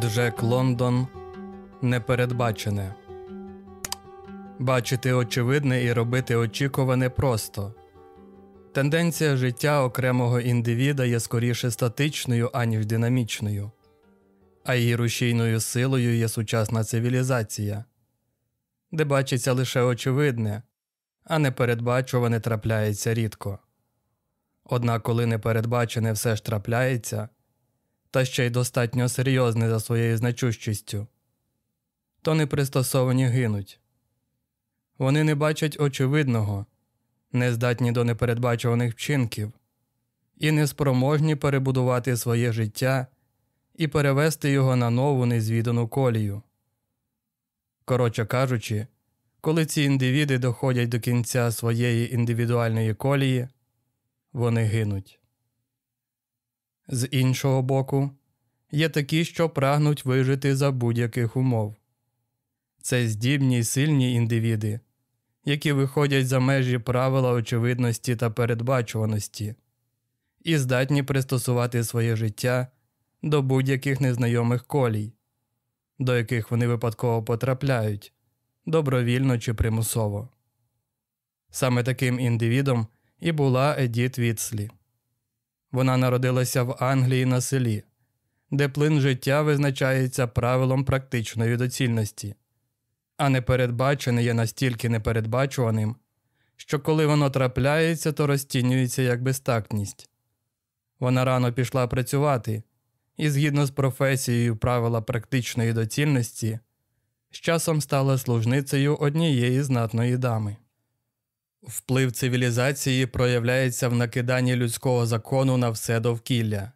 Джек Лондон Непередбачене. Бачити очевидне і робити очікуване просто. Тенденція життя окремого індивіда є скоріше статичною, аніж динамічною, а її рушійною силою є сучасна цивілізація, де бачиться лише очевидне, а непередбачуване трапляється рідко. Однак, коли непередбачене все ж трапляється, та ще й достатньо серйозне за своєю значущістю, то непристосовані гинуть. Вони не бачать очевидного, не здатні до непередбачуваних вчинків і неспроможні перебудувати своє життя і перевести його на нову незвідану колію. Коротше кажучи, коли ці індивіди доходять до кінця своєї індивідуальної колії, вони гинуть. З іншого боку, є такі, що прагнуть вижити за будь-яких умов. Це здібні й сильні індивіди, які виходять за межі правила очевидності та передбачуваності, і здатні пристосувати своє життя до будь-яких незнайомих колій, до яких вони випадково потрапляють добровільно чи примусово. Саме таким індивідом і була Едіт Вітслі. Вона народилася в Англії на селі, де плин життя визначається правилом практичної доцільності, а непередбачене є настільки непередбачуваним, що коли воно трапляється, то розцінюється як безтактність. Вона рано пішла працювати і, згідно з професією правила практичної доцільності, з часом стала служницею однієї знатної дами. Вплив цивілізації проявляється в накиданні людського закону на все довкілля,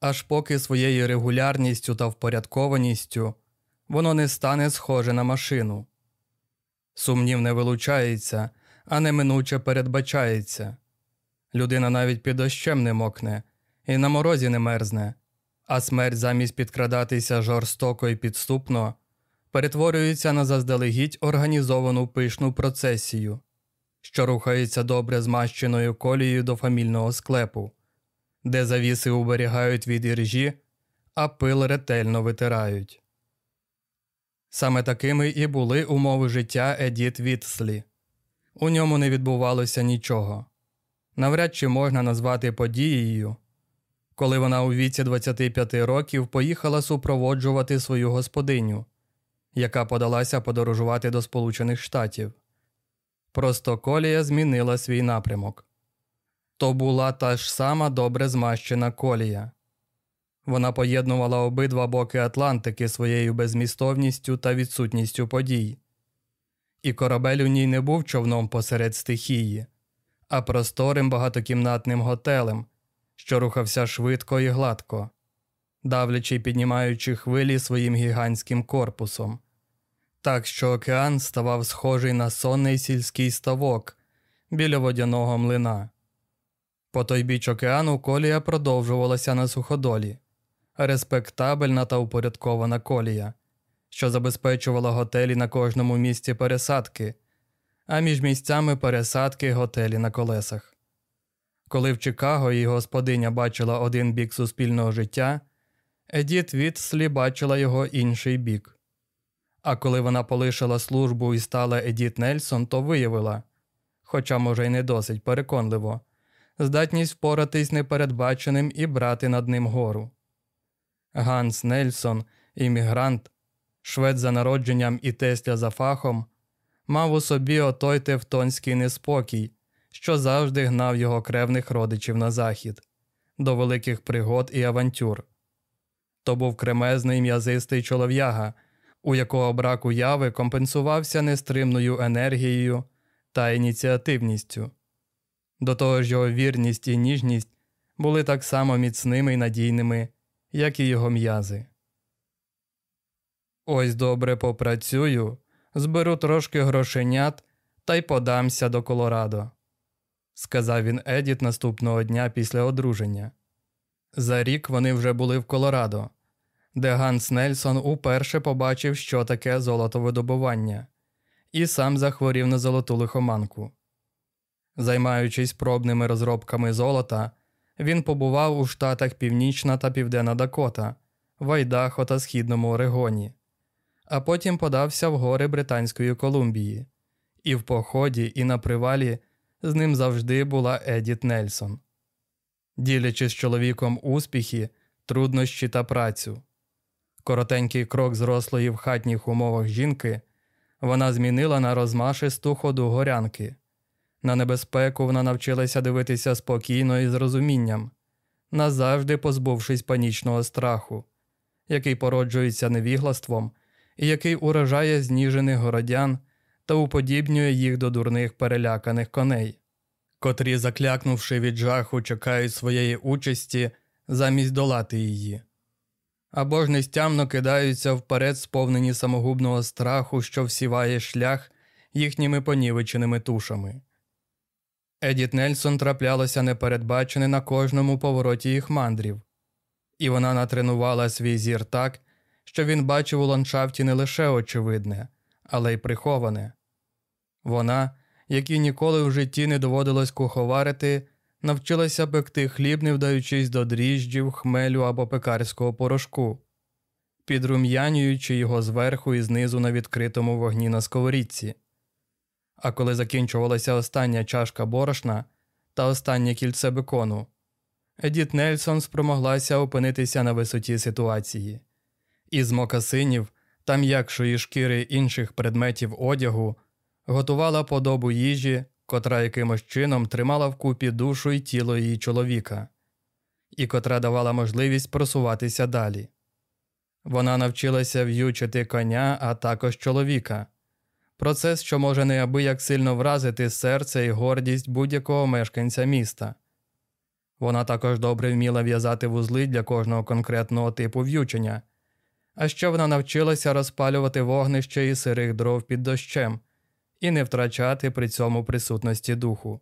аж поки своєю регулярністю та впорядкованістю воно не стане схоже на машину. Сумнів не вилучається, а неминуче передбачається. Людина навіть під дощем не мокне і на морозі не мерзне, а смерть замість підкрадатися жорстоко і підступно перетворюється на заздалегідь організовану пишну процесію що рухається добре змащеною колією до фамільного склепу, де завіси уберігають від іржі, а пил ретельно витирають. Саме такими і були умови життя Едіт Вітслі. У ньому не відбувалося нічого. Навряд чи можна назвати подією, коли вона у віці 25 років поїхала супроводжувати свою господиню, яка подалася подорожувати до Сполучених Штатів. Просто колія змінила свій напрямок. То була та ж сама добре змащена колія. Вона поєднувала обидва боки Атлантики своєю безмістовністю та відсутністю подій, і корабель у ній не був човном посеред стихії, а просторим багатокімнатним готелем, що рухався швидко і гладко, давлячи й піднімаючи хвилі своїм гігантським корпусом так що океан ставав схожий на сонний сільський ставок біля водяного млина. По той біч океану колія продовжувалася на суходолі, респектабельна та упорядкована колія, що забезпечувала готелі на кожному місці пересадки, а між місцями пересадки готелі на колесах. Коли в Чикаго її господиня бачила один бік суспільного життя, Едіт Вітслі бачила його інший бік. А коли вона полишила службу і стала Едіт Нельсон, то виявила, хоча, може, й не досить переконливо, здатність впоратись непередбаченим і брати над ним гору. Ганс Нельсон, іммігрант, швед за народженням і тестя за фахом, мав у собі отой тевтонський неспокій, що завжди гнав його кревних родичів на захід, до великих пригод і авантюр. То був кремезний м'язистий чолов'яга у якого брак уяви компенсувався нестримною енергією та ініціативністю. До того ж його вірність і ніжність були так само міцними і надійними, як і його м'язи. Ось добре попрацюю, зберу трошки грошенят та й подамся до Колорадо, сказав він Едіт наступного дня після одруження. За рік вони вже були в Колорадо де Ганс Нельсон уперше побачив, що таке золотовидобування, і сам захворів на золоту лихоманку. Займаючись пробними розробками золота, він побував у штатах Північна та Південна Дакота, в Айдахо та Східному Орегоні, а потім подався в гори Британської Колумбії, і в поході, і на привалі з ним завжди була Едіт Нельсон. Ділячи з чоловіком успіхи, труднощі та працю. Коротенький крок зрослої в хатніх умовах жінки вона змінила на розмашисту ходу горянки. На небезпеку вона навчилася дивитися спокійно і з розумінням, назавжди позбувшись панічного страху, який породжується невіглаством і який уражає зніжених городян та уподібнює їх до дурних переляканих коней, котрі, заклякнувши від жаху, чекають своєї участі замість долати її. Або ж нестямно кидаються вперед, сповнені самогубного страху, що всіває шлях їхніми понівеченими тушами. Едіт Нельсон траплялося непередбачене на кожному повороті їх мандрів, і вона натренувала свій зір так, що він бачив у ландшафті не лише очевидне, але й приховане. Вона, якій ніколи в житті не доводилось куховарити, навчилася пекти хліб, не вдаючись до дріжджів, хмелю або пекарського порошку, підрум'янюючи його зверху і знизу на відкритому вогні на сковорідці. А коли закінчувалася остання чашка борошна та останнє кільце бекону, Едіт Нельсон спромоглася опинитися на висоті ситуації. Із мокасинів та м'якшої шкіри інших предметів одягу готувала подобу їжі, котра якимось чином тримала вкупі душу і тіло її чоловіка, і котра давала можливість просуватися далі. Вона навчилася в'ючити коня, а також чоловіка процес, що може неабияк сильно вразити серце і гордість будь-якого мешканця міста. Вона також добре вміла в'язати вузли для кожного конкретного типу в'ючення, а ще вона навчилася розпалювати вогнище і сирих дров під дощем і не втрачати при цьому присутності духу.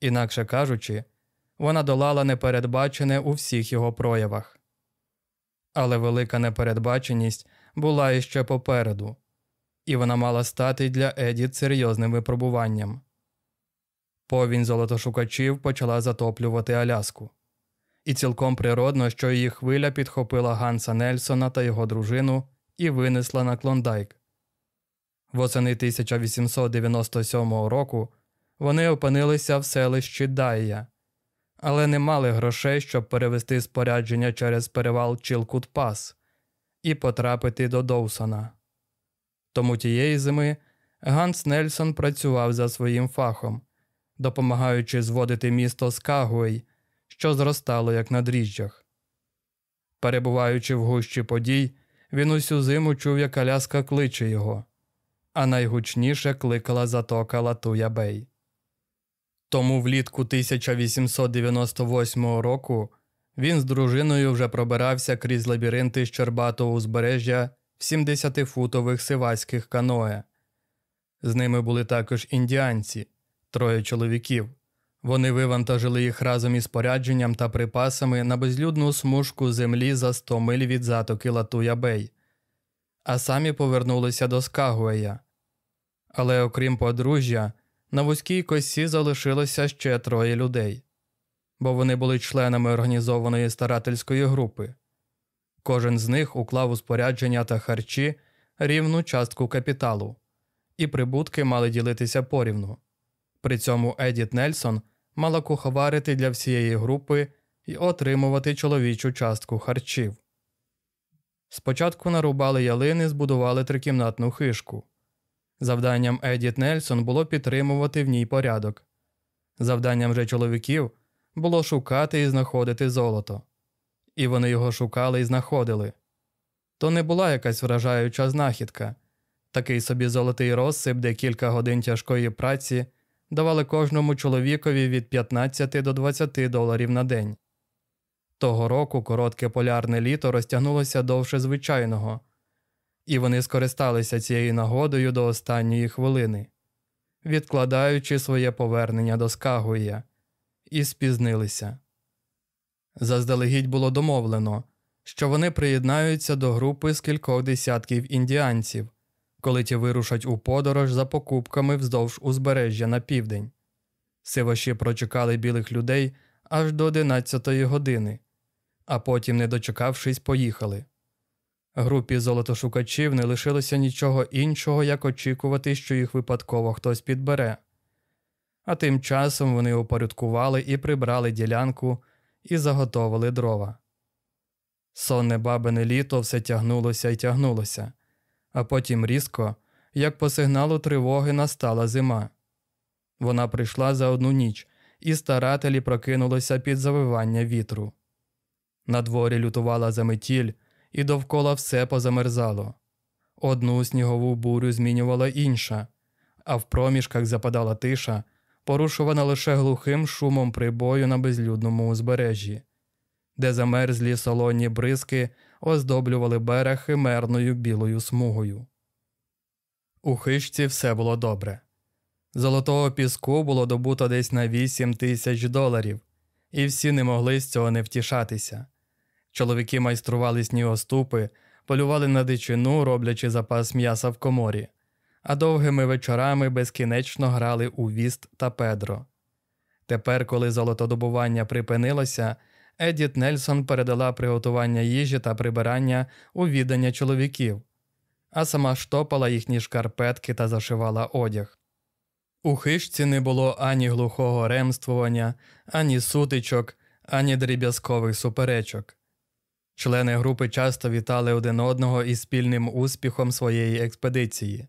Інакше кажучи, вона долала непередбачене у всіх його проявах. Але велика непередбаченість була іще попереду і вона мала стати для Едіт серйозним випробуванням. Повінь золотошукачів почала затоплювати Аляску, і цілком природно, що її хвиля підхопила Ганса Нельсона та його дружину і винесла на Клондайк. Восени 1897 року вони опинилися в селищі Дайя, але не мали грошей, щоб перевести спорядження через перевал Чілкут Пас і потрапити до Доусона. Тому тієї зими Ганс Нельсон працював за своїм фахом, допомагаючи зводити місто Скагуей, що зростало як на дріжджах. Перебуваючи в гущі подій, він усю зиму чув, як Аляска кличе його, а найгучніше кликала затока Латуя Бей. Тому влітку 1898 року він з дружиною вже пробирався крізь лабіринти Щербатого узбережжя в 70-футових сивацьких каное. З ними були також індіанці, троє чоловіків. Вони вивантажили їх разом із спорядженням та припасами на безлюдну смужку землі за 100 миль від затоки Латуя Бей, а самі повернулися до Скагуея. Але окрім подружжя, на вузькій косі залишилося ще троє людей, бо вони були членами організованої старательської групи. Кожен з них уклав у спорядження та харчі рівну частку капіталу, і прибутки мали ділитися порівну. При цьому Едіт Нельсон мала куховарити для всієї групи і отримувати чоловічу частку харчів. Спочатку нарубали ялини, збудували трикімнатну хишку. Завданням Едіт Нельсон було підтримувати в ній порядок. Завданням же чоловіків було шукати і знаходити золото і вони його шукали і знаходили. То не була якась вражаюча знахідка, такий собі золотий розсип, де кілька годин тяжкої праці давали кожному чоловікові від 15 до 20 доларів на день. Того року коротке полярне літо розтягнулося довше звичайного, і вони скористалися цією нагодою до останньої хвилини, відкладаючи своє повернення до Скагуя, і спізнилися. Заздалегідь було домовлено, що вони приєднаються до групи з кількох десятків індіанців, коли ті вирушать у подорож за покупками вздовж узбережжя на південь. Сиваші прочекали білих людей аж до 11 години, а потім, не дочекавшись, поїхали. Групі золотошукачів не лишилося нічого іншого, як очікувати, що їх випадково хтось підбере. А тим часом вони упорядкували і прибрали ділянку і заготовили дрова. Сонне бабине літо все тягнулося і тягнулося, а потім різко, як по сигналу тривоги, настала зима. Вона прийшла за одну ніч, і старателі прокинулися під завивання вітру. На дворі лютувала заметіль, і довкола все позамерзало. Одну снігову бурю змінювала інша, а в проміжках западала тиша, порушувана лише глухим шумом прибою на безлюдному узбережжі, де замерзлі солоні бризки оздоблювали берег химерною білою смугою. У хищці все було добре. Золотого піску було добуто десь на 8 тисяч доларів, і всі не могли з цього не втішатися. Чоловіки майстрували снігоступи, полювали на дичину, роблячи запас м'яса в коморі, а довгими вечорами безкінечно грали у віст та Педро. Тепер, коли золотодобування припинилося, Едіт Нельсон передала приготування їжі та прибирання у віддання чоловіків, а сама штопала їхні шкарпетки та зашивала одяг. У хижці не було ані глухого ремствування, ані сутичок, ані дріб'язкових суперечок. Члени групи часто вітали один одного із спільним успіхом своєї експедиції.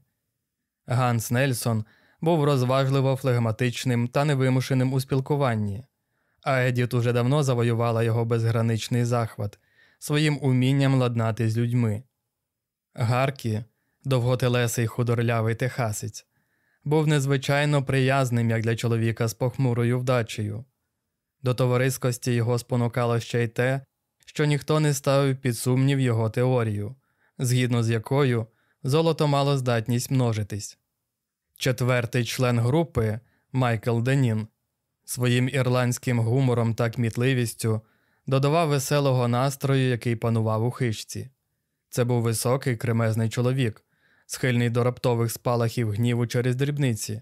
Ганс Нельсон був розважливо флегматичним та невимушеним у спілкуванні, а Едіт уже давно завоювала його безграничний захват своїм умінням ладнати з людьми. Гаркі, довготелесий худорлявий техасець, був незвичайно приязним як для чоловіка з похмурою вдачею. До товариськості його спонукало ще й те, що ніхто не ставив під сумнів його теорію, згідно з якою золото мало здатність множитись. Четвертий член групи Майкл Денін своїм ірландським гумором та кмітливістю додавав веселого настрою, який панував у хижці. Це був високий кремезний чоловік, схильний до раптових спалахів гніву через дрібниці,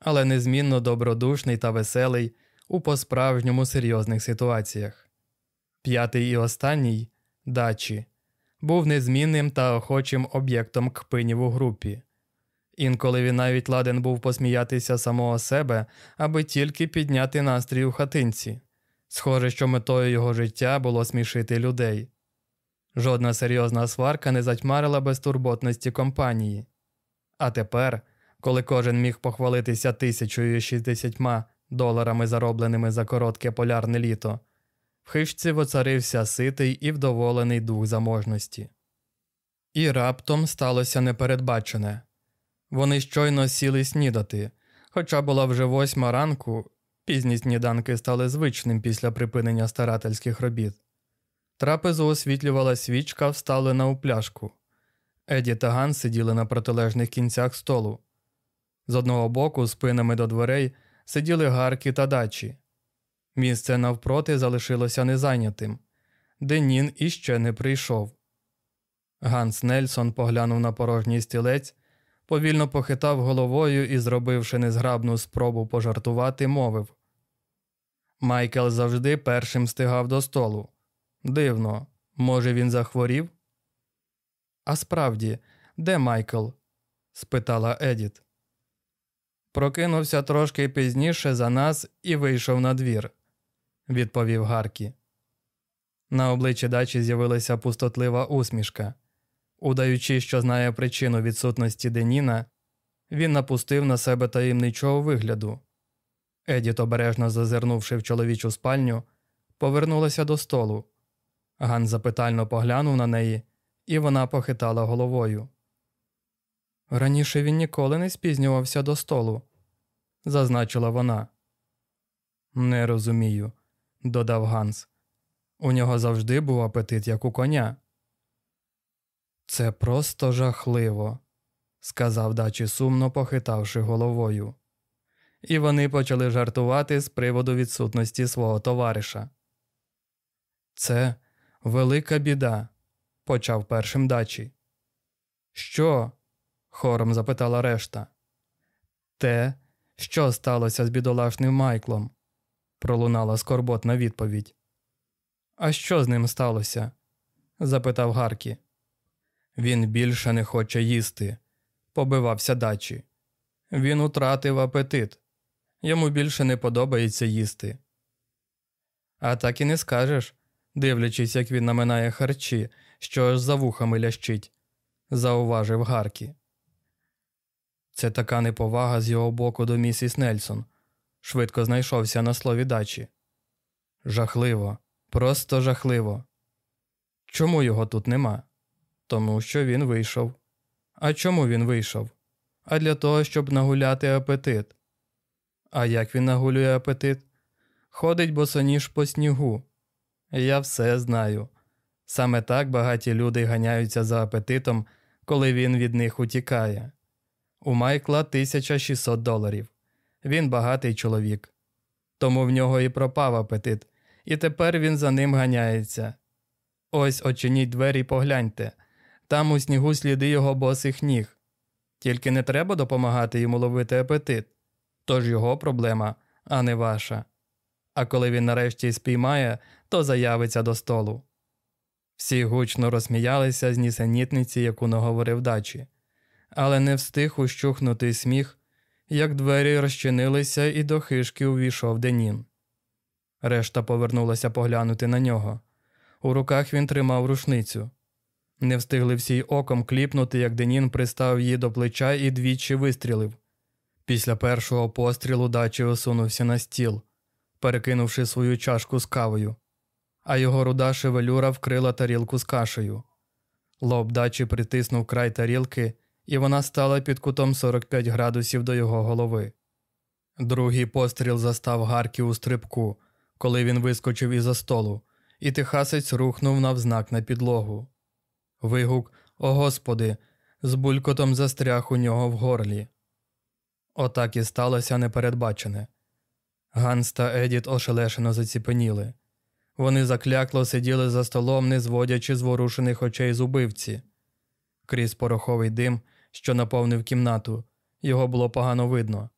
але незмінно добродушний та веселий у по-справжньому серйозних ситуаціях. П'ятий і останній дачі, був незмінним та охочим об'єктом кпинів у групі. Інколи він навіть ладен був посміятися самого себе, аби тільки підняти настрій у хатинці. Схоже, що метою його життя було смішити людей. Жодна серйозна сварка не затьмарила безтурботності компанії. А тепер, коли кожен міг похвалитися тисячою шістдесятьма доларами, заробленими за коротке полярне літо, в хижці воцарився ситий і вдоволений дух заможності. І раптом сталося непередбачене вони щойно сіли снідати, хоча була вже восьма ранку, пізні сніданки стали звичним після припинення старательських робіт. Трапезу освітлювала свічка, вставлена у пляшку. Еді та Ган сиділи на протилежних кінцях столу. З одного боку, спинами до дверей, сиділи гарки та дачі. Місце навпроти залишилося незайнятим. Денін іще не прийшов. Ганс Нельсон поглянув на порожній стілець, повільно похитав головою і, зробивши незграбну спробу пожартувати, мовив Майкл завжди першим стигав до столу. Дивно, може, він захворів? А справді, де Майкл? спитала Едіт. Прокинувся трошки пізніше за нас і вийшов на двір», – відповів Гаркі. На обличчі дачі з'явилася пустотлива усмішка. Удаючи, що знає причину відсутності Деніна, він напустив на себе таємничого вигляду. Едіт, обережно зазирнувши в чоловічу спальню, повернулася до столу. Ган запитально поглянув на неї, і вона похитала головою. Раніше він ніколи не спізнювався до столу, зазначила вона. Не розумію, додав Ганс. У нього завжди був апетит, як у коня. Це просто жахливо, сказав дачі сумно похитавши головою. І вони почали жартувати з приводу відсутності свого товариша. Це велика біда, почав першим дачі. Що? хором запитала решта. Те, що сталося з бідолашним Майклом, пролунала скорботна відповідь. А що з ним сталося? запитав Гаркі. Він більше не хоче їсти, побивався дачі. Він утратив апетит. Йому більше не подобається їсти. А так і не скажеш, дивлячись, як він наминає харчі, що аж за вухами лящить, зауважив Гаркі. Це така неповага з його боку до місіс Нельсон. Швидко знайшовся на слові дачі. Жахливо, просто жахливо. Чому його тут нема? Тому що він вийшов. А чому він вийшов? А для того, щоб нагуляти апетит. А як він нагулює апетит? Ходить босоніж по снігу. Я все знаю. Саме так багаті люди ганяються за апетитом, коли він від них утікає. У Майкла 1600 доларів. Він багатий чоловік. Тому в нього і пропав апетит, і тепер він за ним ганяється. Ось очиніть двері й погляньте там у снігу сліди його босих ніг. Тільки не треба допомагати йому ловити апетит. Тож його проблема, а не ваша. А коли він нарешті спіймає, то заявиться до столу. Всі гучно розсміялися з нісенітниці, яку наговорив дачі, але не встиг ущухнути сміх, як двері розчинилися, і до хишки увійшов Денін. Решта повернулася поглянути на нього. У руках він тримав рушницю. Не встигли всі оком кліпнути, як Денін пристав її до плеча і двічі вистрілив. Після першого пострілу дачі осунувся на стіл, перекинувши свою чашку з кавою, а його руда шевелюра вкрила тарілку з кашею. Лоб дачі притиснув край тарілки, і вона стала під кутом 45 градусів до його голови. Другий постріл застав Гаркі у стрибку, коли він вискочив із-за столу, і Техасець рухнув навзнак на підлогу. Вигук О Господи! з булькотом застряг у нього в горлі. Отак і сталося непередбачене. Ганс та Едіт ошелешено заціпеніли. Вони заклякло сиділи за столом, не зводячи зворушених очей з убивці. Крізь пороховий дим, що наповнив кімнату, його було погано видно.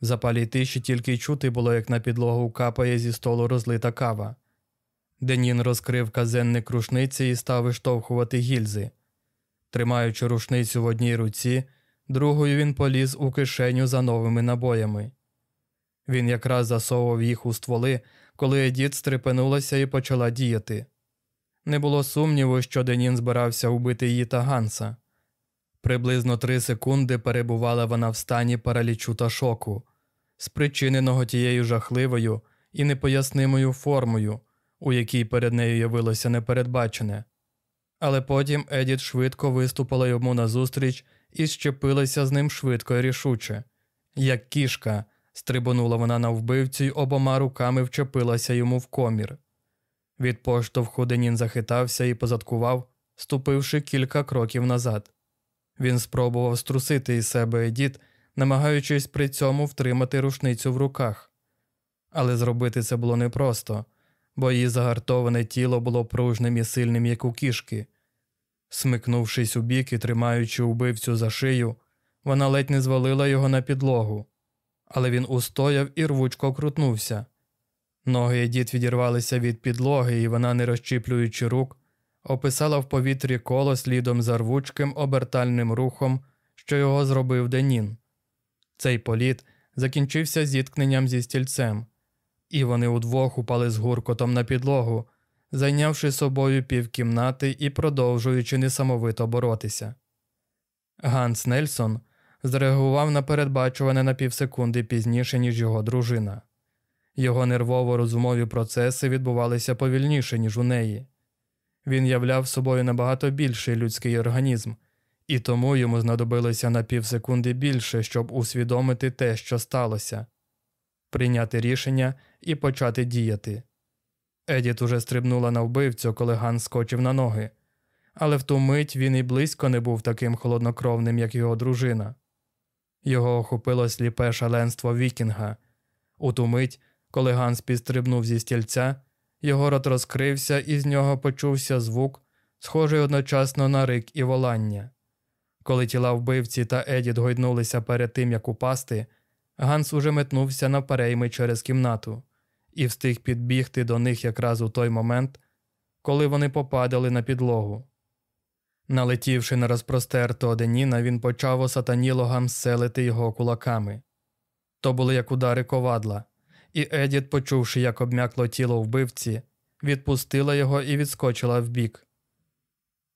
В запалій тиші тільки й чути було, як на підлогу капає зі столу розлита кава. Денін розкрив казенник рушниці і став виштовхувати гільзи. Тримаючи рушницю в одній руці, другою він поліз у кишеню за новими набоями. Він якраз засовував їх у стволи, коли Едіт стрепенулася і почала діяти. Не було сумніву, що Денін збирався убити її та Ганса. Приблизно три секунди перебувала вона в стані паралічу та шоку, спричиненого тією жахливою і непояснимою формою, у якій перед нею явилося непередбачене. Але потім Едіт швидко виступила йому назустріч і щепилася з ним швидко і рішуче. Як кішка, стрибонула вона на вбивцю й обома руками вчепилася йому в комір. Від поштовху Денін захитався і позадкував, ступивши кілька кроків назад. Він спробував струсити із себе Едіт, намагаючись при цьому втримати рушницю в руках. Але зробити це було непросто бо її загартоване тіло було пружним і сильним, як у кішки. Смикнувшись у бік і тримаючи убивцю за шию, вона ледь не звалила його на підлогу, але він устояв і рвучко крутнувся. Ноги Едіт відірвалися від підлоги, і вона, не розчіплюючи рук, описала в повітрі коло слідом за рвучким обертальним рухом, що його зробив Денін. Цей політ закінчився зіткненням зі стільцем і вони удвох упали з гуркотом на підлогу, зайнявши собою півкімнати і продовжуючи несамовито боротися. Ганс Нельсон зреагував на передбачуване на півсекунди пізніше, ніж його дружина. Його нервово розумові процеси відбувалися повільніше, ніж у неї. Він являв собою набагато більший людський організм, і тому йому знадобилося на півсекунди більше, щоб усвідомити те, що сталося прийняти рішення і почати діяти. Едіт уже стрибнула на вбивцю, коли Ганс скочив на ноги, але в ту мить він і близько не був таким холоднокровним, як його дружина. Його охопило сліпе шаленство Вікінга. У ту мить, коли Ганс підстрибнув зі стільця, його рот розкрився, і з нього почувся звук, схожий одночасно на рик і волання. Коли тіла вбивці та Едіт гойднулися перед тим, як упасти, Ганс уже метнувся навперейми через кімнату і встиг підбігти до них якраз у той момент, коли вони попадали на підлогу. Налетівши на розпростертого Деніна, він почав осатаніло селити його кулаками. То були як удари ковадла, і Едіт, почувши, як обмякло тіло вбивці, відпустила його і відскочила вбік.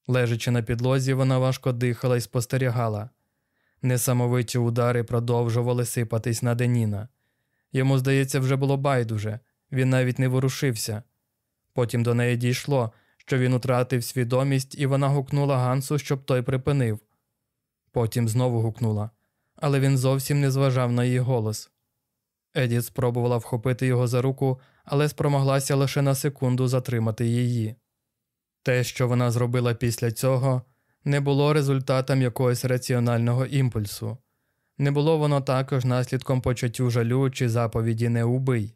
Лежачи на підлозі, вона важко дихала і спостерігала. Несамовиті удари продовжували сипатись на Деніна. Йому, здається, вже було байдуже, він навіть не ворушився. Потім до неї дійшло, що він утратив свідомість, і вона гукнула Гансу, щоб той припинив. Потім знову гукнула, але він зовсім не зважав на її голос. Едіт спробувала вхопити його за руку, але спромоглася лише на секунду затримати її. Те, що вона зробила після цього, не було результатом якогось раціонального імпульсу, не було воно також наслідком почуттю жалю чи заповіді не убий.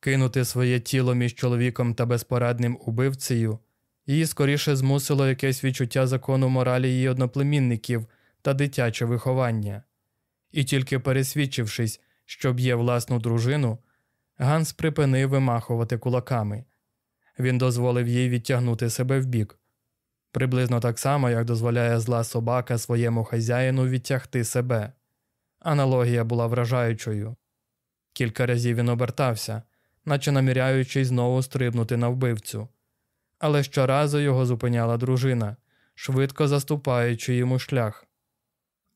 Кинути своє тіло між чоловіком та безпорадним убивцею, її скоріше змусило якесь відчуття закону моралі її одноплемінників та дитяче виховання, і тільки пересвідчившись, що б'є власну дружину, Ганс припинив вимахувати кулаками. Він дозволив їй відтягнути себе вбік, приблизно так само, як дозволяє зла собака своєму хазяїну відтягти себе. Аналогія була вражаючою. Кілька разів він обертався, наче наміряючись знову стрибнути на вбивцю. Але щоразу його зупиняла дружина, швидко заступаючи йому шлях.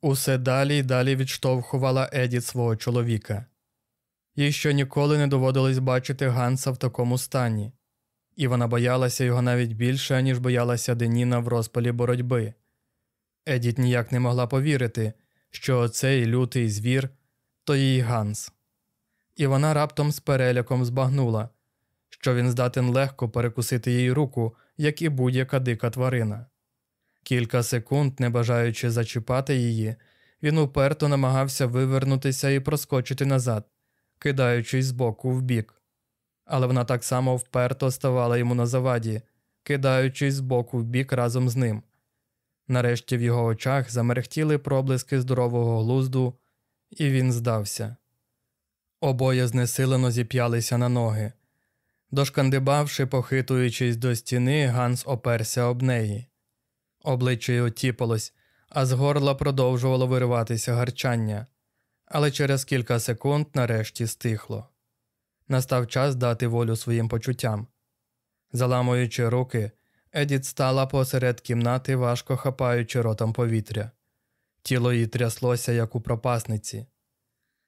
Усе далі й далі відштовхувала Едіт свого чоловіка. Їй ще ніколи не доводилось бачити Ганса в такому стані, і вона боялася його навіть більше, ніж боялася Деніна в розпалі боротьби. Едіт ніяк не могла повірити, що оцей лютий звір то її Ганс. І вона раптом з переляком збагнула, що він здатен легко перекусити їй руку, як і будь-яка дика тварина. Кілька секунд, не бажаючи зачіпати її, він уперто намагався вивернутися і проскочити назад, кидаючись з боку в бік. Але вона так само вперто ставала йому на заваді, кидаючись з боку в бік разом з ним. Нарешті в його очах замерехтіли проблиски здорового глузду, і він здався. Обоє знесилено зіп'ялися на ноги. Дошкандибавши, похитуючись до стіни, Ганс оперся об неї. Обличчя його тіпалось, а з горла продовжувало вириватися гарчання, але через кілька секунд нарешті стихло. Настав час дати волю своїм почуттям. Заламуючи руки, Едіт стала посеред кімнати, важко хапаючи ротом повітря. Тіло її тряслося, як у пропасниці.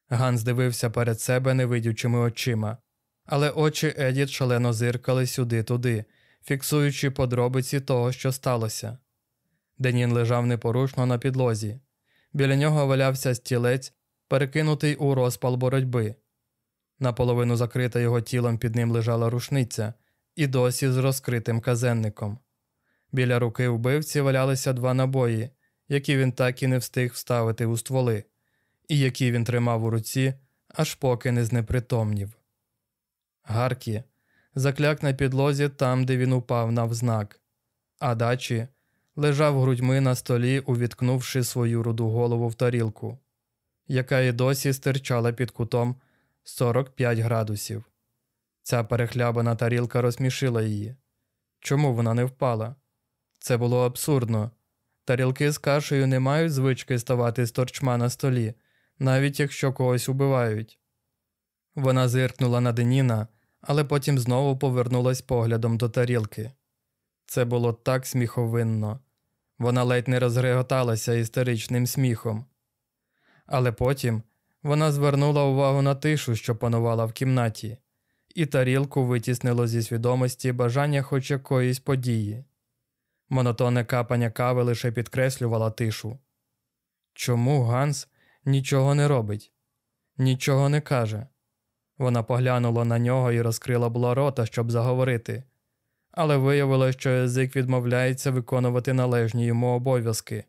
Ганс дивився перед себе невидючими очима, але очі Едіт шалено зиркали сюди-туди, фіксуючи подробиці того, що сталося. Денін лежав непорушно на підлозі. Біля нього валявся стілець, перекинутий у розпал боротьби. Наполовину закрита його тілом під ним лежала рушниця, і досі з розкритим казенником. Біля руки вбивці валялися два набої, які він так і не встиг вставити у стволи, і які він тримав у руці, аж поки не знепритомнів. Гаркі закляк на підлозі там, де він упав навзнак, а дачі лежав грудьми на столі, увіткнувши свою руду голову в тарілку, яка і досі стирчала під кутом 45 градусів. Ця перехлябана тарілка розсмішила її. Чому вона не впала? Це було абсурдно. Тарілки з кашею не мають звички ставати з торчма на столі, навіть якщо когось убивають. Вона зиркнула на Деніна, але потім знову повернулась поглядом до тарілки. Це було так сміховинно. Вона ледь не розреготалася істеричним сміхом. Але потім вона звернула увагу на тишу, що панувала в кімнаті, і тарілку витіснило зі свідомості бажання хоч якоїсь події. Монотонне капання кави лише підкреслювала тишу. Чому Ганс нічого не робить, нічого не каже? Вона поглянула на нього і розкрила була рота, щоб заговорити, але виявилося, що язик відмовляється виконувати належні йому обов'язки.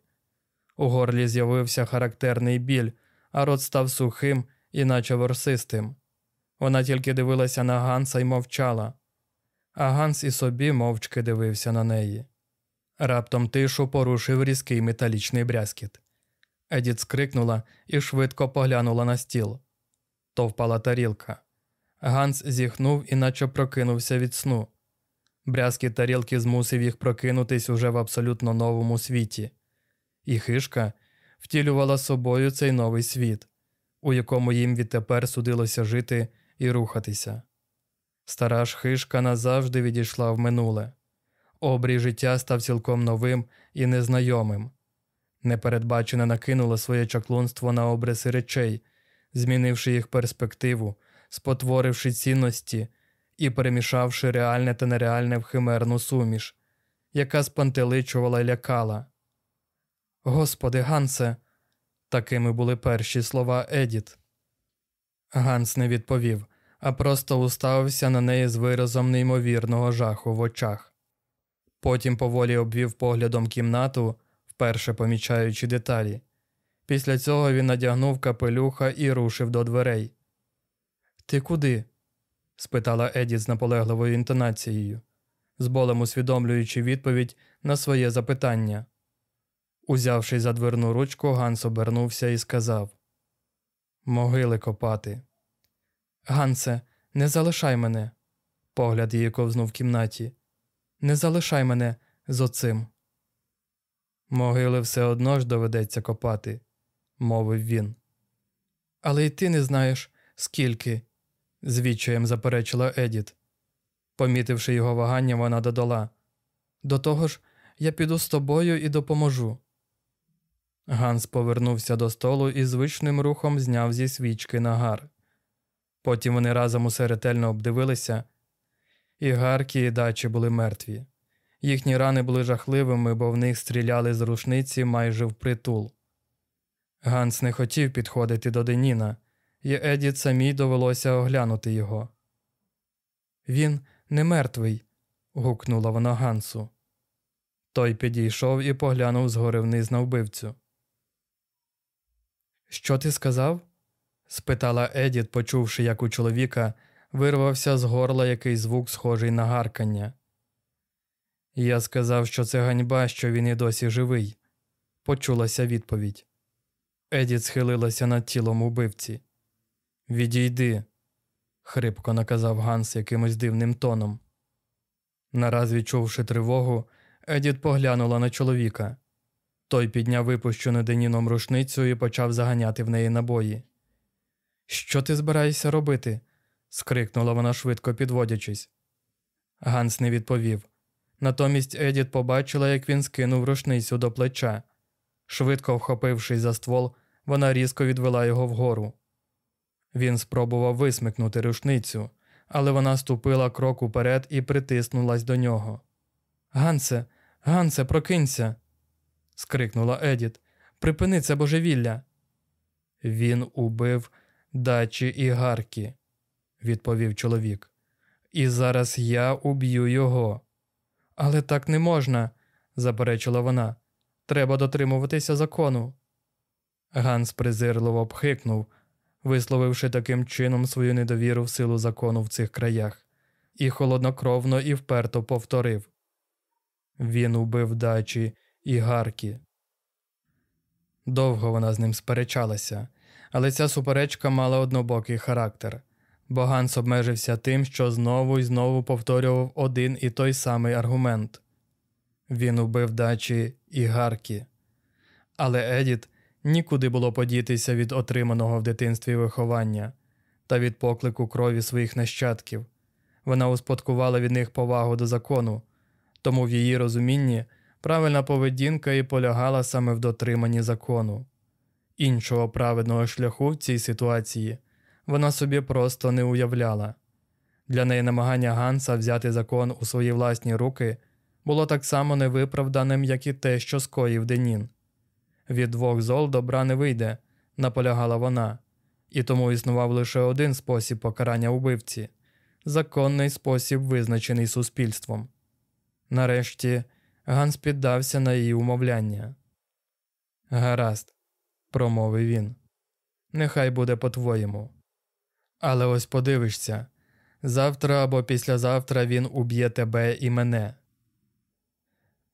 У горлі з'явився характерний біль, а рот став сухим і наче ворсистим. Вона тільки дивилася на Ганса і мовчала, а Ганс і собі мовчки дивився на неї. Раптом тишу порушив різкий металічний брязкіт. Едіт скрикнула і швидко поглянула на стіл. То впала тарілка. Ганс зіхнув і наче прокинувся від сну. Брязкіт тарілки змусив їх прокинутись уже в абсолютно новому світі, і хишка втілювала собою цей новий світ, у якому їм відтепер судилося жити і рухатися. Стара ж хишка назавжди відійшла в минуле. Обрій життя став цілком новим і незнайомим. Непередбачене накинуло своє чаклунство на обриси речей, змінивши їх перспективу, спотворивши цінності і перемішавши реальне та нереальне в химерну суміш, яка спантеличувала й лякала. Господи, Гансе, такими були перші слова Едіт. Ганс не відповів, а просто уставився на неї з виразом неймовірного жаху в очах. Потім поволі обвів поглядом кімнату, вперше помічаючи деталі. Після цього він надягнув капелюха і рушив до дверей. Ти куди? Спитала Едіт з наполегливою інтонацією, з болем усвідомлюючи відповідь на своє запитання. Узявши за дверну ручку, Ганс обернувся і сказав Могили копати. Гансе, не залишай мене. Погляд її ковзнув в кімнаті. Не залишай мене з оцим. Могили все одно ж доведеться копати, мовив він. Але й ти не знаєш, скільки, звідчаєм заперечила Едіт. Помітивши його вагання, вона додала До того ж, я піду з тобою і допоможу. Ганс повернувся до столу і звичним рухом зняв зі свічки нагар. Потім вони разом усе ретельно обдивилися, і гарки і дачі були мертві. Їхні рани були жахливими, бо в них стріляли з рушниці майже впритул. Ганс не хотів підходити до Деніна, і Едіт самій довелося оглянути його. Він не мертвий. гукнула вона Гансу. Той підійшов і поглянув згори вниз на вбивцю. Що ти сказав? спитала Едіт, почувши, як у чоловіка вирвався з горла якийсь звук, схожий на гаркання. Я сказав, що це ганьба, що він і досі живий. Почулася відповідь. Едіт схилилася над тілом убивці. Відійди, хрипко наказав Ганс якимось дивним тоном. Нараз відчувши тривогу, Едіт поглянула на чоловіка. Той підняв випущену деніном рушницю і почав заганяти в неї набої. Що ти збираєшся робити? скрикнула вона швидко підводячись. Ганс не відповів. Натомість Едіт побачила, як він скинув рушницю до плеча. Швидко вхопившись за ствол, вона різко відвела його вгору. Він спробував висмикнути рушницю, але вона ступила крок уперед і притиснулась до нього. Гансе, Гансе, прокинься. скрикнула Едіт. Припини це божевілля. Він убив дачі і гарки, відповів чоловік. І зараз я уб'ю його. Але так не можна, заперечила вона. Треба дотримуватися закону. Ганс презирливо пхикнув, висловивши таким чином свою недовіру в силу закону в цих краях, і холоднокровно і вперто повторив він убив дачі і гарки. Довго вона з ним сперечалася, але ця суперечка мала однобокий характер, бо Ганс обмежився тим, що знову і знову повторював один і той самий аргумент він убив дачі і гарки. Але Едіт нікуди було подітися від отриманого в дитинстві виховання та від поклику крові своїх нащадків. Вона успадкувала від них повагу до закону, тому в її розумінні правильна поведінка і полягала саме в дотриманні закону. Іншого праведного шляху в цій ситуації вона собі просто не уявляла. Для неї намагання Ганса взяти закон у свої власні руки було так само невиправданим, як і те, що скоїв Денін. Від двох зол добра не вийде, наполягала вона, і тому існував лише один спосіб покарання убивці законний спосіб, визначений суспільством. Нарешті Ганс піддався на її умовляння. Гаразд, промовив він. Нехай буде по-твоєму. Але ось подивишся завтра або післязавтра він уб'є тебе і мене.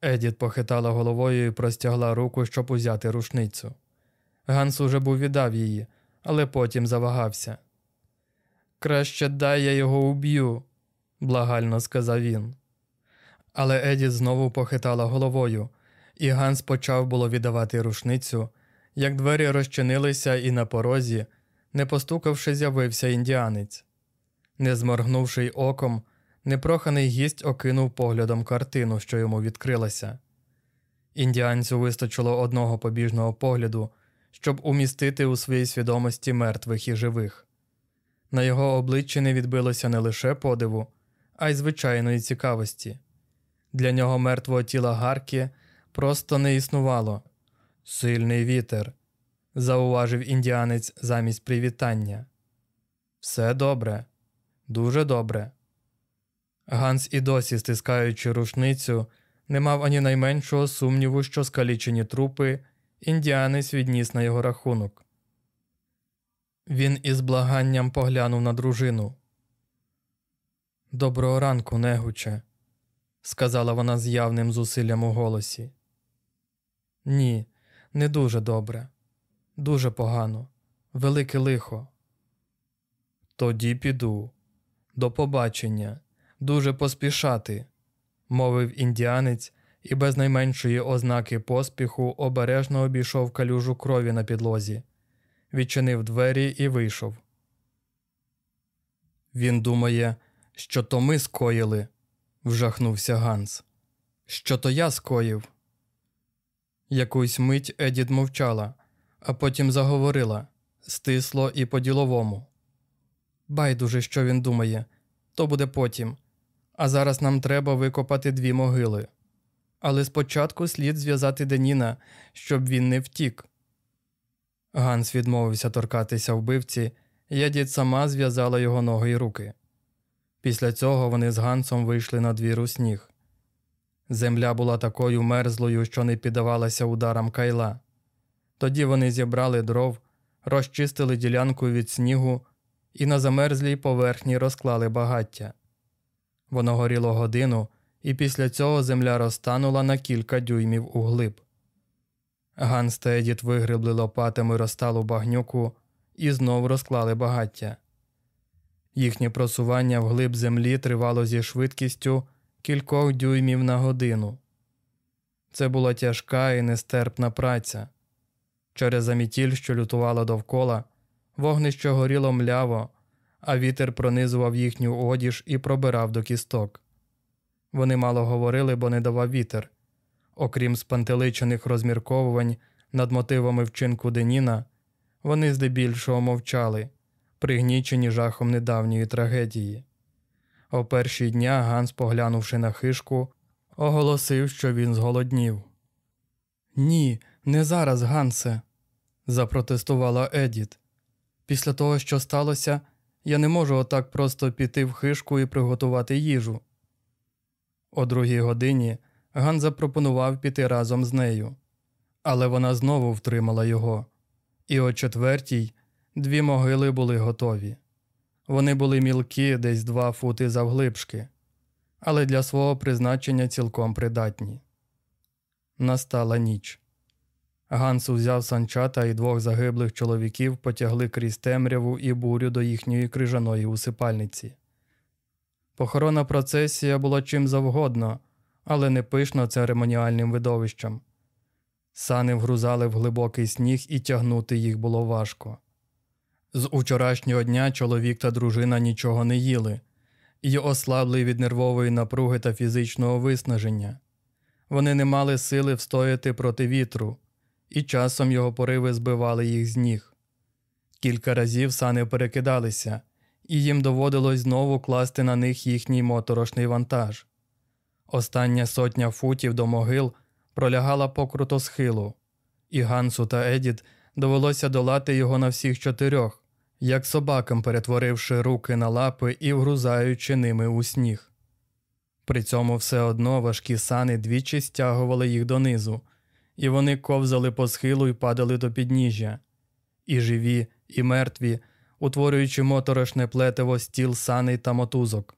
Едіт похитала головою і простягла руку, щоб узяти рушницю. Ганс уже був віддав її, але потім завагався. Краще дай я його уб'ю, благально сказав він. Але Едіт знову похитала головою, і Ганс почав було віддавати рушницю, як двері розчинилися, і на порозі, не постукавши, з'явився індіанець. Не зморгнувши оком, непроханий гість окинув поглядом картину, що йому відкрилася. Індіанцю вистачило одного побіжного погляду, щоб умістити у своїй свідомості мертвих і живих. На його обличчі не відбилося не лише подиву, а й звичайної цікавості. Для нього мертвого тіла Гаркі просто не існувало. Сильний вітер, зауважив індіанець замість привітання. Все добре, дуже добре. Ганс і досі, стискаючи рушницю, не мав ані найменшого сумніву, що скалічені трупи індіанець відніс на його рахунок. Він із благанням поглянув на дружину. Доброго ранку, негуче, сказала вона з явним зусиллям у голосі. Ні, не дуже добре, дуже погано, велике лихо. Тоді піду. До побачення, дуже поспішати, мовив індіанець і без найменшої ознаки поспіху обережно обійшов калюжу крові на підлозі, відчинив двері і вийшов. Він думає, що то ми скоїли, вжахнувся Ганс. Що то я скоїв. Якусь мить Едіт мовчала, а потім заговорила стисло і по-діловому. Байдуже, що він думає, то буде потім. А зараз нам треба викопати дві могили. Але спочатку слід зв'язати Деніна, щоб він не втік. Ганс відмовився торкатися вбивці, і Едіт сама зв'язала його ноги й руки. Після цього вони з Гансом вийшли на двір у сніг. Земля була такою мерзлою, що не піддавалася ударам кайла. Тоді вони зібрали дров, розчистили ділянку від снігу і на замерзлій поверхні розклали багаття. Воно горіло годину, і після цього земля розтанула на кілька дюймів углиб. Ганс та Едіт вигребли лопатами розталу багнюку і знов розклали багаття. Їхнє просування вглиб землі тривало зі швидкістю кількох дюймів на годину. Це була тяжка і нестерпна праця. Через замітіль, що лютувала довкола, вогнище горіло мляво, а вітер пронизував їхню одіж і пробирав до кісток. Вони мало говорили, бо не давав вітер. Окрім спантеличених розмірковувань над мотивами вчинку Деніна, вони здебільшого мовчали, пригнічені жахом недавньої трагедії. О перші дня Ганс, поглянувши на хишку, оголосив, що він зголоднів. Ні, не зараз, Гансе, запротестувала Едіт. Після того, що сталося, я не можу отак просто піти в хишку і приготувати їжу. О другій годині Ган запропонував піти разом з нею, але вона знову втримала його, і о четвертій дві могили були готові. Вони були мілкі, десь два фути завглибшки, але для свого призначення цілком придатні. Настала ніч. Ганс узяв санчата і двох загиблих чоловіків потягли крізь темряву і бурю до їхньої крижаної усипальниці. Похоронна процесія була чим завгодно, але не пишно церемоніальним видовищем. Сани вгрузали в глибокий сніг і тягнути їх було важко. З учорашнього дня чоловік та дружина нічого не їли, і ослабли від нервової напруги та фізичного виснаження. Вони не мали сили встояти проти вітру, і часом його пориви збивали їх з ніг. Кілька разів сани перекидалися, і їм доводилось знову класти на них їхній моторошний вантаж. Остання сотня футів до могил пролягала по крутосхилу, і Гансу та Едіт довелося долати його на всіх чотирьох, як собакам перетворивши руки на лапи і вгрузаючи ними у сніг. При цьому все одно важкі сани двічі стягували їх донизу, і вони ковзали по схилу і падали до підніжжя, і живі, і мертві, утворюючи моторошне плетиво стіл саней та мотузок.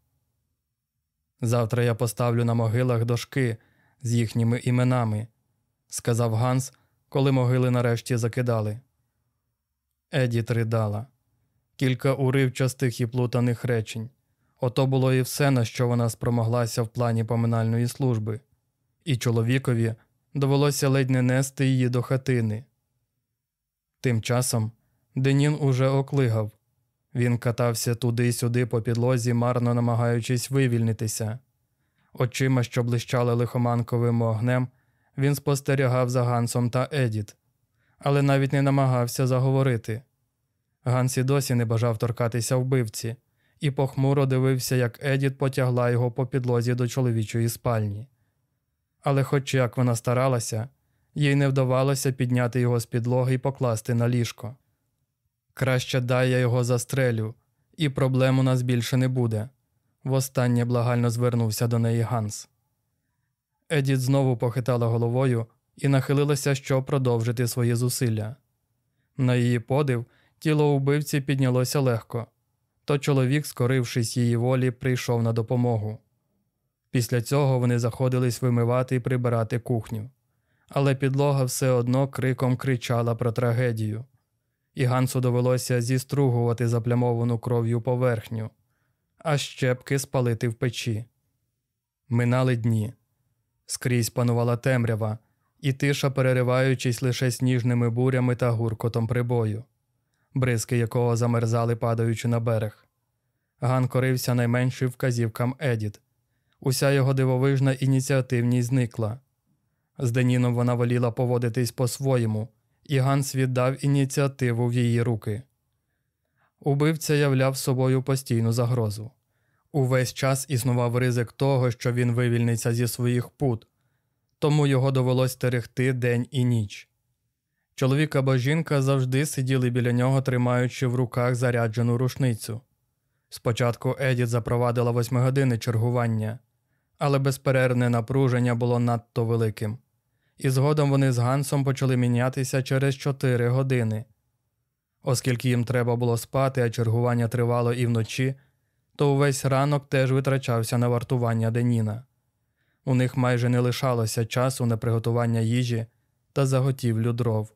Завтра я поставлю на могилах дошки з їхніми іменами, сказав Ганс, коли могили нарешті закидали. Едіт ридала. Кілька уривчастих і плутаних речень. Ото було і все, на що вона спромоглася в плані поминальної служби, і чоловікові довелося ледь не нести її до хатини. Тим часом Денін уже оклигав. Він катався туди-сюди по підлозі, марно намагаючись вивільнитися. Очима, що блищали лихоманковим огнем, він спостерігав за Гансом та Едіт, але навіть не намагався заговорити. Ганс і досі не бажав торкатися вбивці, і похмуро дивився, як Едіт потягла його по підлозі до чоловічої спальні. Але, хоч як вона старалася, їй не вдавалося підняти його з підлоги і покласти на ліжко. Краще дай я його застрелю, і проблем у нас більше не буде. Востаннє благально звернувся до неї Ганс. Едіт знову похитала головою і нахилилася, щоб продовжити свої зусилля. На її подив, тіло убивці піднялося легко, то чоловік, скорившись її волі, прийшов на допомогу. Після цього вони заходились вимивати і прибирати кухню, але підлога все одно криком кричала про трагедію, і Гансу довелося зістругувати заплямовану кров'ю поверхню, а щепки спалити в печі. Минали дні. Скрізь панувала темрява, і тиша, перериваючись лише сніжними бурями та гуркотом прибою, бризки якого замерзали, падаючи на берег. Ган корився найменшим вказівкам Едіт. Уся його дивовижна ініціативність зникла. З Деніном вона воліла поводитись по-своєму, і Ганс віддав ініціативу в її руки. Убивця являв собою постійну загрозу. Увесь час існував ризик того, що він вивільниться зі своїх пут, тому його довелось стерегти день і ніч. Чоловік або жінка завжди сиділи біля нього, тримаючи в руках заряджену рушницю. Спочатку Едіт запровадила восьмигодинне чергування, але безперервне напруження було надто великим, і згодом вони з Гансом почали мінятися через чотири години. Оскільки їм треба було спати, а чергування тривало і вночі, то увесь ранок теж витрачався на вартування Деніна. У них майже не лишалося часу на приготування їжі та заготівлю дров.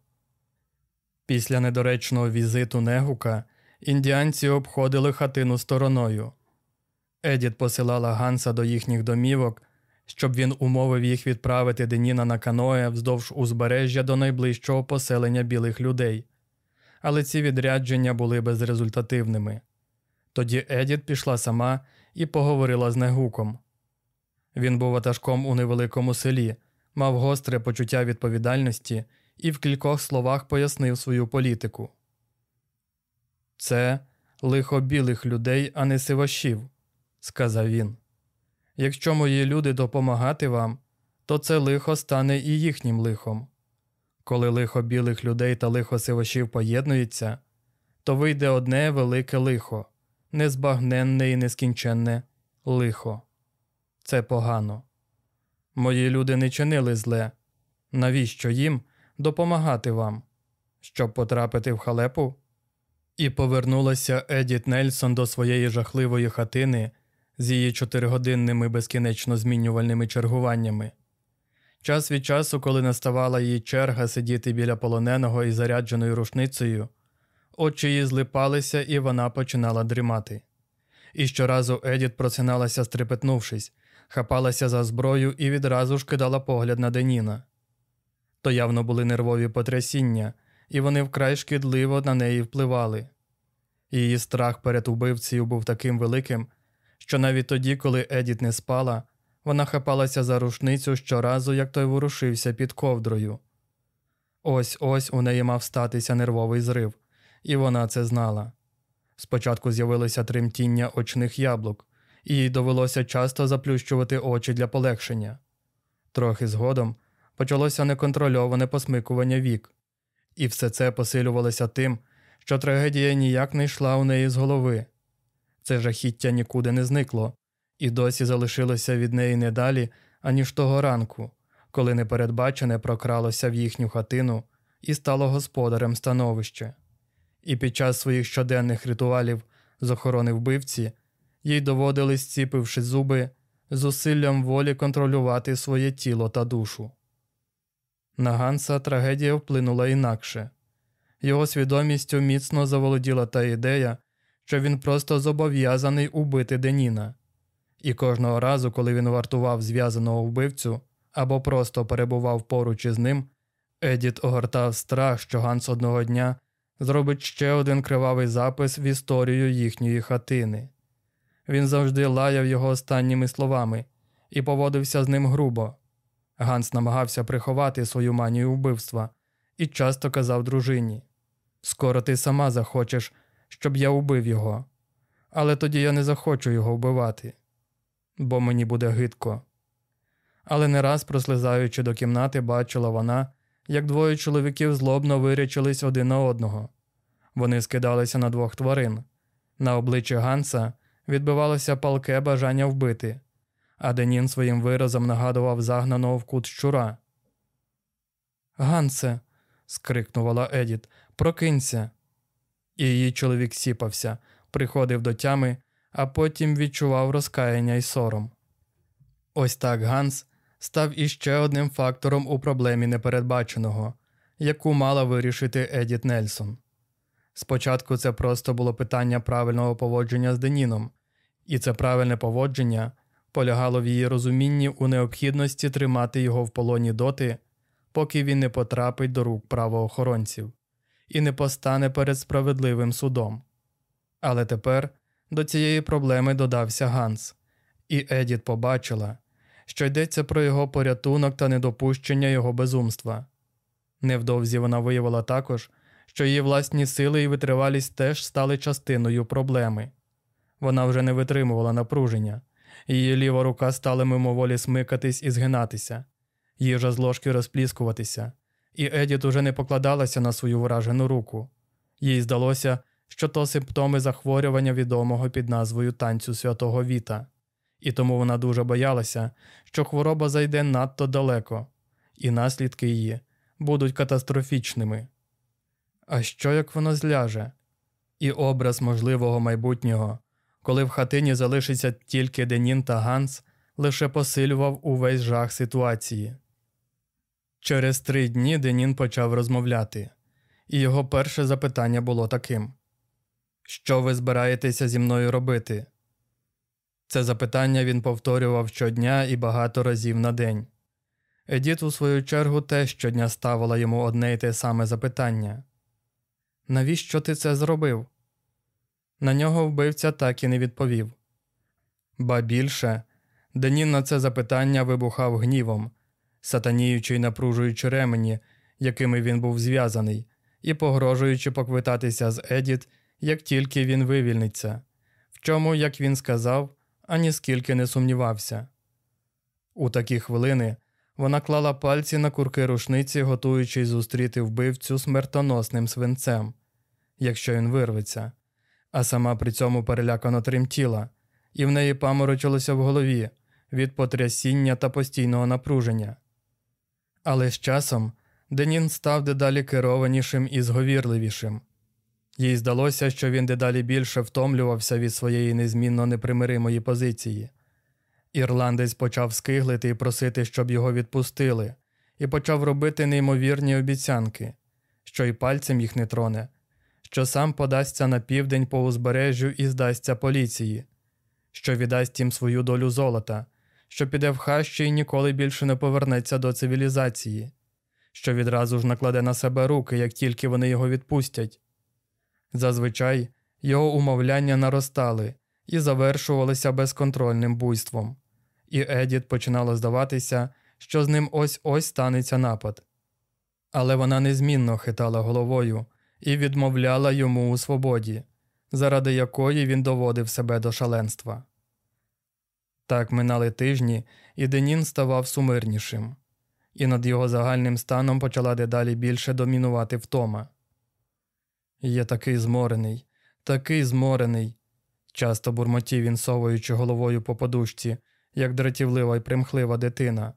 Після недоречного візиту негука індіанці обходили хатину стороною. Едіт посилала Ганса до їхніх домівок, щоб він умовив їх відправити Деніна на каное вздовж узбережжя до найближчого поселення білих людей. Але ці відрядження були безрезультативними. Тоді Едіт пішла сама і поговорила з негуком. Він був ватажком у невеликому селі, мав гостре почуття відповідальності і в кількох словах пояснив свою політику. Це лихо білих людей, а не сивашів, сказав він. Якщо мої люди допомагати вам, то це лихо стане і їхнім лихом. Коли лихо білих людей та лихо сивашів поєднуються, то вийде одне велике лихо, незбагненне і нескінченне лихо. Це погано. Мої люди не чинили зле. Навіщо їм допомагати вам, щоб потрапити в халепу? І повернулася Едіт Нельсон до своєї жахливої хатини з її чотиригодинними безкінечно змінювальними чергуваннями. Час від часу, коли наставала її черга сидіти біля полоненого і зарядженою рушницею, очі її злипалися, і вона починала дрімати. І щоразу Едіт просиналася, стрепетнувшись, хапалася за зброю і відразу ж кидала погляд на Деніна. То явно були нервові потрясіння, і вони вкрай шкідливо на неї впливали. Її страх перед убивцею був таким великим, що навіть тоді, коли Едіт не спала, вона хапалася за рушницю щоразу, як той ворушився під ковдрою. Ось ось у неї мав статися нервовий зрив, і вона це знала. Спочатку з'явилося тремтіння очних яблук, і їй довелося часто заплющувати очі для полегшення. Трохи згодом почалося неконтрольоване посмикування вік, і все це посилювалося тим, що трагедія ніяк не йшла у неї з голови. Це жахіття нікуди не зникло, і досі залишилося від неї не далі, аніж того ранку, коли непередбачене прокралося в їхню хатину і стало господарем становища. І під час своїх щоденних ритуалів з охорони вбивці їй доводилось, ціпивши зуби, зусиллям волі контролювати своє тіло та душу. На Ганса трагедія вплинула інакше його свідомістю міцно заволоділа та ідея, що він просто зобов'язаний убити Деніна. І кожного разу, коли він вартував зв'язаного вбивцю або просто перебував поруч із ним, Едіт огортав страх, що Ганс одного дня зробить ще один кривавий запис в історію їхньої хатини. Він завжди лаяв його останніми словами і поводився з ним грубо. Ганс намагався приховати свою манію вбивства і часто казав дружині Скоро ти сама захочеш, щоб я убив його, але тоді я не захочу його вбивати, бо мені буде гидко. Але не раз, прослизаючи до кімнати, бачила вона, як двоє чоловіків злобно вирячились один на одного. Вони скидалися на двох тварин. На обличчі Ганса відбивалося палке бажання вбити, а Денін своїм виразом нагадував загнаного в кут щура. Гансе. скрикнула Едіт, прокинься. І її чоловік сіпався, приходив до тями, а потім відчував розкаяння й сором. Ось так Ганс став іще одним фактором у проблемі непередбаченого, яку мала вирішити Едіт Нельсон. Спочатку це просто було питання правильного поводження з Деніном, і це правильне поводження полягало в її розумінні у необхідності тримати його в полоні доти, поки він не потрапить до рук правоохоронців і не постане перед справедливим судом. Але тепер до цієї проблеми додався Ганс, і Едіт побачила, що йдеться про його порятунок та недопущення його безумства. Невдовзі вона виявила також, що її власні сили і витривалість теж стали частиною проблеми. Вона вже не витримувала напруження, її ліва рука стала мимоволі смикатись і згинатися, їжа з ложки розпліскуватися, і Едіт уже не покладалася на свою вражену руку. Їй здалося, що то симптоми захворювання відомого під назвою танцю святого Віта, і тому вона дуже боялася, що хвороба зайде надто далеко, і наслідки її будуть катастрофічними. А що як воно зляже? І образ можливого майбутнього, коли в хатині залишиться тільки Денін та Ганс, лише посилював увесь жах ситуації. Через три дні Денін почав розмовляти, і його перше запитання було таким: Що ви збираєтеся зі мною робити? Це запитання він повторював щодня і багато разів на день. Едіт, у свою чергу, теж щодня ставила йому одне й те саме запитання Навіщо ти це зробив? На нього вбивця так і не відповів. Ба більше, Денін на це запитання вибухав гнівом, сатаніючи й напружуючи ремені, якими він був зв'язаний, і погрожуючи поквитатися з Едіт, як тільки він вивільниться, в чому, як він сказав, ані скільки не сумнівався. У такі хвилини вона клала пальці на курки рушниці, готуючись зустріти вбивцю смертоносним свинцем, якщо він вирветься, а сама при цьому перелякано тремтіла, і в неї паморочилося в голові від потрясіння та постійного напруження. Але з часом Денін став дедалі керованішим і зговірливішим. Їй здалося, що він дедалі більше втомлювався від своєї незмінно непримиримої позиції. Ірландець почав скиглити і просити, щоб його відпустили, і почав робити неймовірні обіцянки, що й пальцем їх не троне, що сам подасться на південь по узбережжю і здасться поліції, що віддасть їм свою долю золота, що піде в хащі і ніколи більше не повернеться до цивілізації, що відразу ж накладе на себе руки, як тільки вони його відпустять. Зазвичай його умовляння наростали і завершувалися безконтрольним буйством і Едіт починало здаватися, що з ним ось ось станеться напад. Але вона незмінно хитала головою і відмовляла йому у свободі, заради якої він доводив себе до шаленства. Так минали тижні, і Денін ставав сумирнішим, і над його загальним станом почала дедалі більше домінувати втома. Я такий зморений, такий зморений, часто бурмотів він совуючи головою по подушці, як дратівлива й примхлива дитина.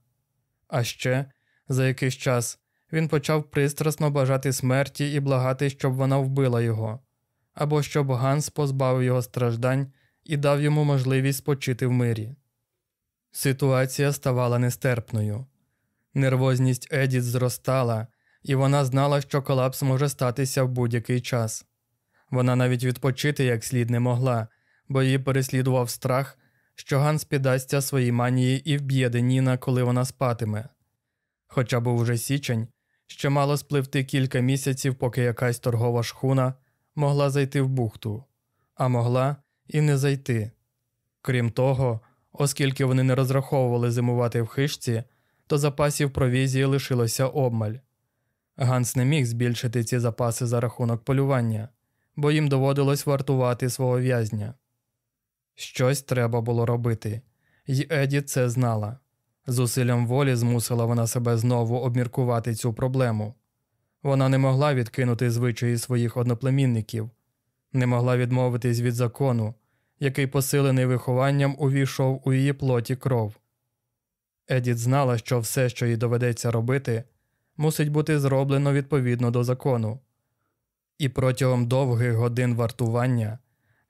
А ще за якийсь час він почав пристрасно бажати смерті і благати, щоб вона вбила його, або щоб Ганс позбавив його страждань і дав йому можливість спочити в мирі. Ситуація ставала нестерпною. Нервозність Едіт зростала, і вона знала, що колапс може статися в будь-який час. Вона навіть відпочити як слід не могла, бо її переслідував страх, що Ганс піддасться своїй манії і вб'є Деніна, коли вона спатиме. Хоча був уже січень, ще мало спливти кілька місяців, поки якась торгова шхуна могла зайти в бухту, а могла і не зайти. Крім того, оскільки вони не розраховували зимувати в хишці, то запасів провізії лишилося обмаль. Ганс не міг збільшити ці запаси за рахунок полювання, бо їм доводилось вартувати свого в'язня. Щось треба було робити, і Еді це знала. Зусиллям волі змусила вона себе знову обміркувати цю проблему. Вона не могла відкинути звичаї своїх одноплемінників, не могла відмовитись від закону, який, посилений вихованням, увійшов у її плоті кров. Едіт знала, що все, що їй доведеться робити, мусить бути зроблено відповідно до закону, і протягом довгих годин вартування,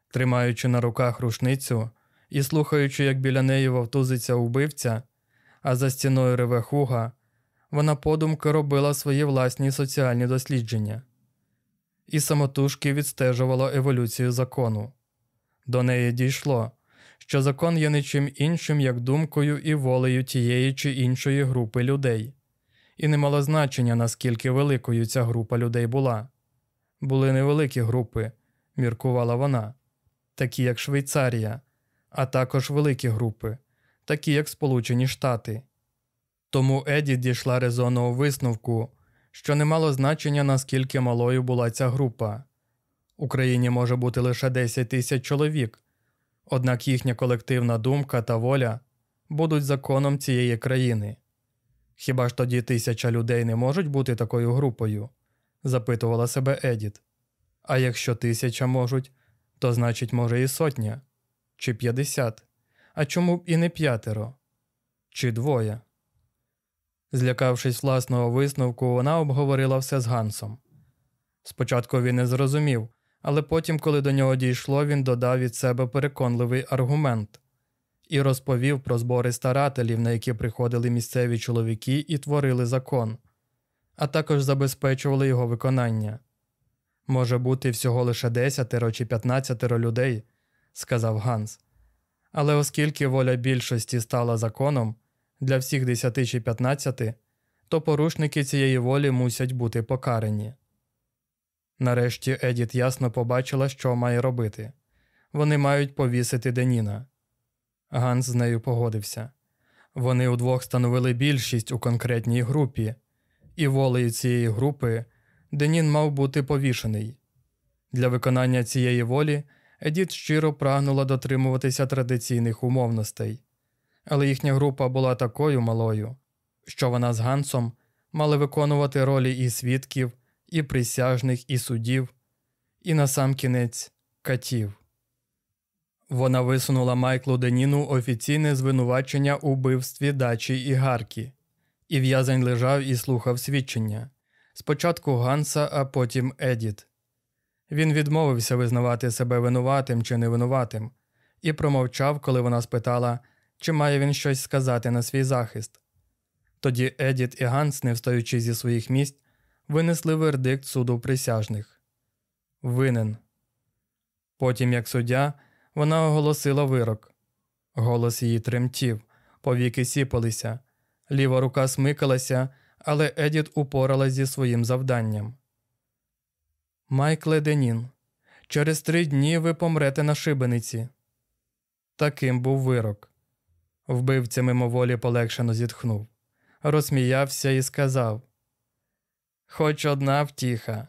тримаючи на руках рушницю і слухаючи, як біля неї вовтузиться убивця, а за стіною реве хуга, вона подумки робила свої власні соціальні дослідження і самотужки відстежувала еволюцію закону. До неї дійшло, що закон є нічим іншим, як думкою і волею тієї чи іншої групи людей, і не мало значення, наскільки великою ця група людей була. Були невеликі групи, міркувала вона, такі як Швейцарія, а також великі групи, такі як Сполучені Штати. Тому Еді дійшла резонного висновку, що не мало значення, наскільки малою була ця група. Україні може бути лише 10 тисяч чоловік, однак їхня колективна думка та воля будуть законом цієї країни. Хіба ж тоді тисяча людей не можуть бути такою групою? запитувала себе Едіт. А якщо тисяча можуть, то значить, може, і сотня, чи п'ятдесят. А чому б і не п'ятеро, чи двоє. Злякавшись власного висновку, вона обговорила все з Гансом. Спочатку він не зрозумів, але потім, коли до нього дійшло, він додав від себе переконливий аргумент і розповів про збори старателів, на які приходили місцеві чоловіки і творили закон, а також забезпечували його виконання. Може бути всього лише десятеро чи п'ятнадцятеро людей, сказав Ганс. Але оскільки воля більшості стала законом для всіх десяти чи п'ятнадцяти, то порушники цієї волі мусять бути покарані. Нарешті Едіт ясно побачила, що має робити вони мають повісити Деніна. Ганс з нею погодився. Вони удвох становили більшість у конкретній групі, і волею цієї групи Денін мав бути повішений. Для виконання цієї волі Едіт щиро прагнула дотримуватися традиційних умовностей, але їхня група була такою малою, що вона з Гансом мали виконувати ролі і свідків, і присяжних, і судів, і насамкінець катів. Вона висунула Майклу Деніну офіційне звинувачення у вбивстві дачі і Гаркі, і в'язень лежав і слухав свідчення спочатку Ганса, а потім Едіт. Він відмовився визнавати себе винуватим чи невинуватим, і промовчав, коли вона спитала, чи має він щось сказати на свій захист. Тоді Едіт і Ганс, не встаючи зі своїх місць, винесли вердикт суду присяжних винен. Потім, як суддя, вона оголосила вирок. Голос її тремтів, повіки сіпалися, ліва рука смикалася, але Едіт упоралась зі своїм завданням. Майкле Денін, через три дні ви помрете на шибениці. Таким був вирок. Вбивця мимоволі полегшено зітхнув, розсміявся і сказав Хоч одна втіха.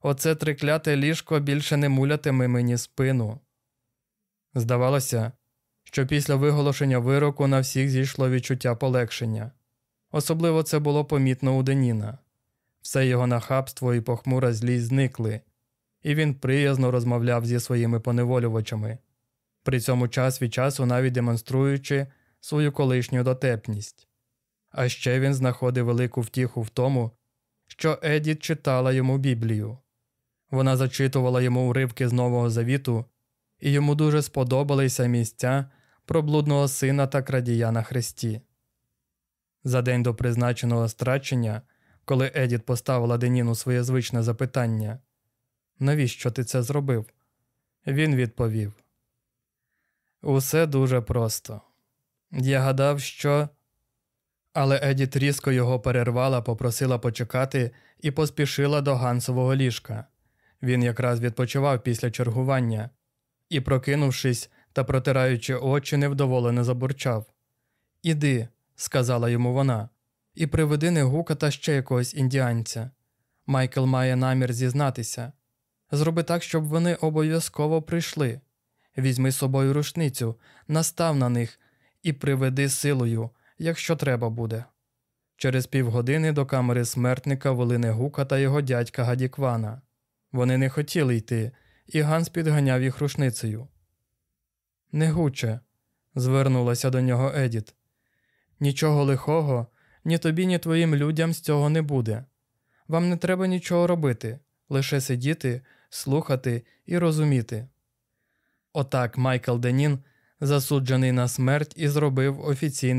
Оце трикляте ліжко більше не мулятиме мені спину. Здавалося, що після виголошення вироку на всіх зійшло відчуття полегшення. Особливо це було помітно у Деніна. Все його нахабство і похмура злість зникли, і він приязно розмовляв зі своїми поневолювачами, при цьому час від часу навіть демонструючи свою колишню дотепність. А ще він знаходив велику втіху в тому, що Едіт читала йому Біблію. Вона зачитувала йому уривки з Нового Завіту, і йому дуже сподобалися місця про блудного сина та крадія на хресті. За день до призначеного страчення, коли Едіт поставила Деніну своє звичне запитання Навіщо ти це зробив? Він відповів: Усе дуже просто. Я гадав, що. Але Едіт різко його перервала, попросила почекати і поспішила до Гансового ліжка. Він якраз відпочивав після чергування і, прокинувшись та протираючи очі, невдоволено забурчав. Іди, сказала йому вона, і приведи негука та ще якогось індіанця. Майкл має намір зізнатися. Зроби так, щоб вони обов'язково прийшли. Візьми з собою рушницю, настав на них і приведи силою, якщо треба буде. Через півгодини до камери смертника вели Негука та його дядька Гадіквана. Вони не хотіли йти, і Ганс підганяв їх рушницею. Негуче, звернулася до нього Едіт. Нічого лихого, ні тобі, ні твоїм людям з цього не буде. Вам не треба нічого робити, лише сидіти, слухати і розуміти. Отак Майкл Денін, засуджений на смерть, і зробив офіційне